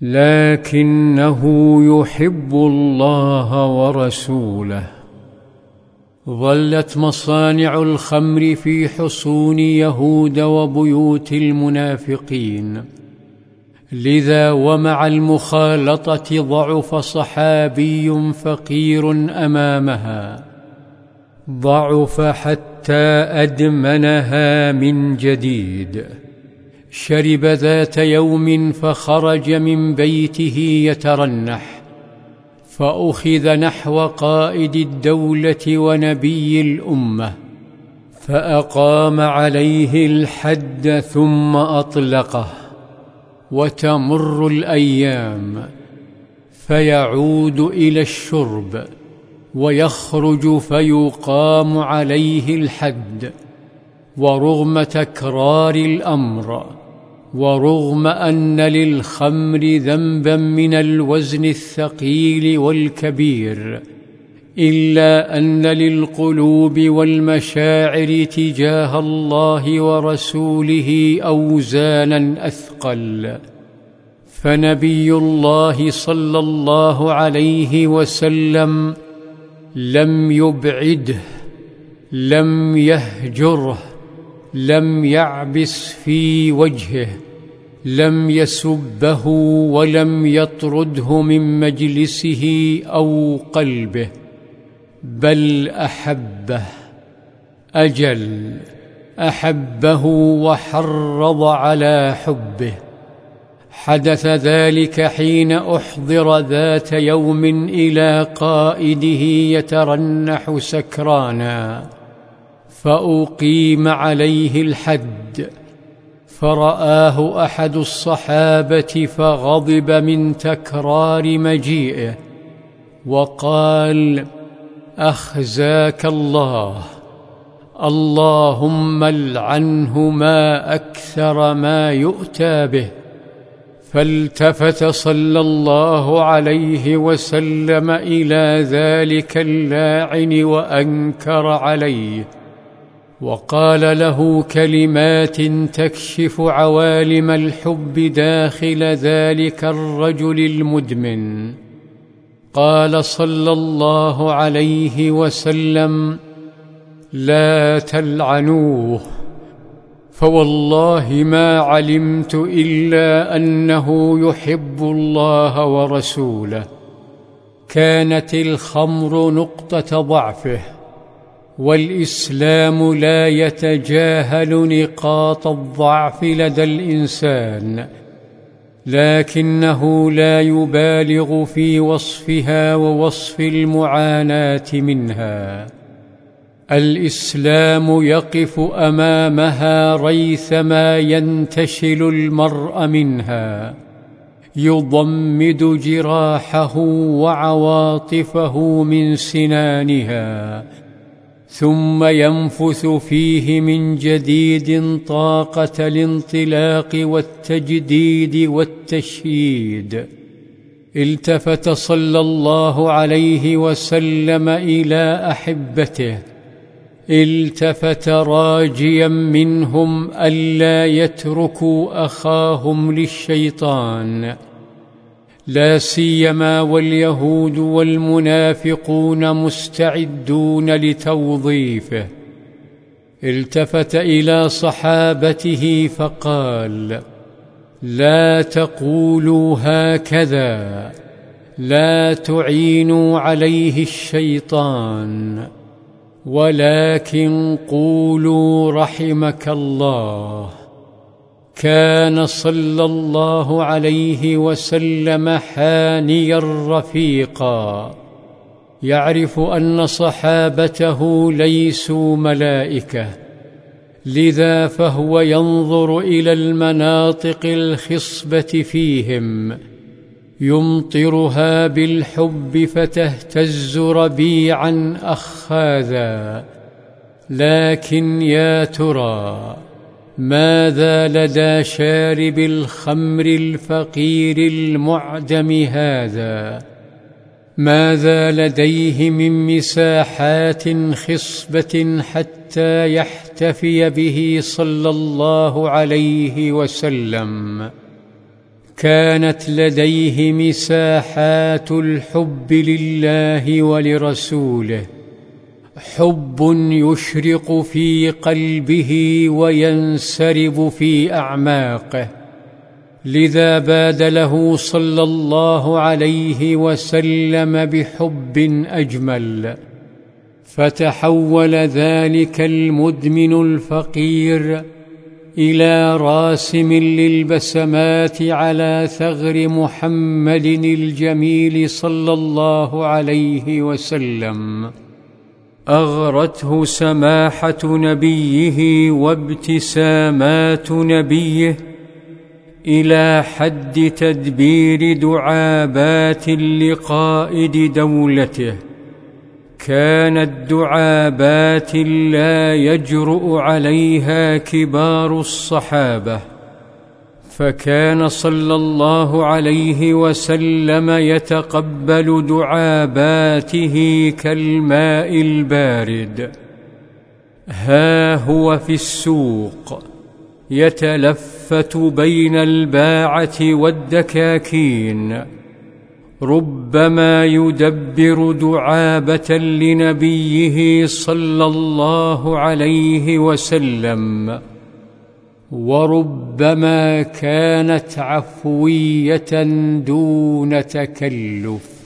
لكنه يحب الله ورسوله. ظلت مصانع الخمر في حصون يهود وبيوت المنافقين. لذا ومع المخالطة ضعف صحابي فقير أمامها. ضعف حتى أدمنها من جديد. شرب ذات يوم فخرج من بيته يترنح فأخذ نحو قائد الدولة ونبي الأمة فأقام عليه الحد ثم أطلقه وتمر الأيام فيعود إلى الشرب ويخرج فيقام عليه الحد. ورغم تكرار الأمر ورغم أن للخمر ذنبا من الوزن الثقيل والكبير إلا أن للقلوب والمشاعر تجاه الله ورسوله أوزانا أثقل. فنبي الله صلى الله عليه وسلم لم يبعده لم يهجره. لم يعبس في وجهه لم يسبه ولم يطرده من مجلسه أو قلبه بل أحبه أجل أحبه وحرض على حبه. حدث ذلك حين أحضر ذات يوم إلى قائده يترنح سكرانا. فاقيم عليه الحد فرآه أحد الصحابة فغضب من تكرار مجيئه وقال أخزاك الله اللهم العنه ما أكثر ما يؤتى به. فالتفت صلى الله عليه وسلم إلى ذلك اللاعن وأنكر عليه. وقال له كلمات تكشف عوالم الحب داخل ذلك الرجل المدمن. قال صلى الله عليه وسلم لا تلعنوه فوالله ما علمت إلا أنه يحب الله ورسوله. كانت الخمر نقطة ضعفه. والإسلام لا يتجاهل نقاط الضعف لدى الإنسان لكنه لا يبالغ في وصفها ووصف المعاناة منها. الإسلام يقف أمامها ريثما ينتشل المرء منها يضمد جراحه وعواطفه من سنانها. ثم ينفث فيه من جديد طاقة الانطلاق والتجديد والتشييد. التفت صلى الله عليه وسلم إلى أحبته. التفت راجيا منهم ألا يتركوا أخاهم للشيطان. لا سيما واليهود والمنافقون مستعدون لتوظيفه. التفت إلى صحابته فقال لا تقولوا هكذا لا تعينوا عليه الشيطان ولكن قولوا رحمك الله. كان صلى الله عليه وسلم حانيا رفيقا. يعرف أن صحابته ليسوا ملائكة. لذا فهو ينظر إلى المناطق الخصبة فيهم يمطرها بالحب فتهتز ربيعا أخاذا. لكن يا ترى ماذا لدى شارب الخمر الفقير المعدم هذا؟ ماذا لديه من مساحات خصبة حتى يحتفي به صلى الله عليه وسلم؟ كانت لديه مساحات الحب لله ولرسوله. حب يشرق في قلبه وينسرب في أعماقه. لذا باد له صلى الله عليه وسلم بحب أجمل. فتحول ذلك المدمن الفقير إلى راسم للبسمات على ثغر محمد الجميل صلى الله عليه وسلم. أغرته سماحة نبيه وابتسامات نبيه إلى حد تدبير دعابات لقائد دولته. كانت دعابات لا يجرؤ عليها كبار الصحابة. فكان صلى الله عليه وسلم يتقبل دعاباته كالماء البارد. ها هو في السوق. يتلفت بين الباعة والدكاكين. ربما يدبر دعابة لنبيه صلى الله عليه وسلم. وربما كانت عفوية دون تكلف.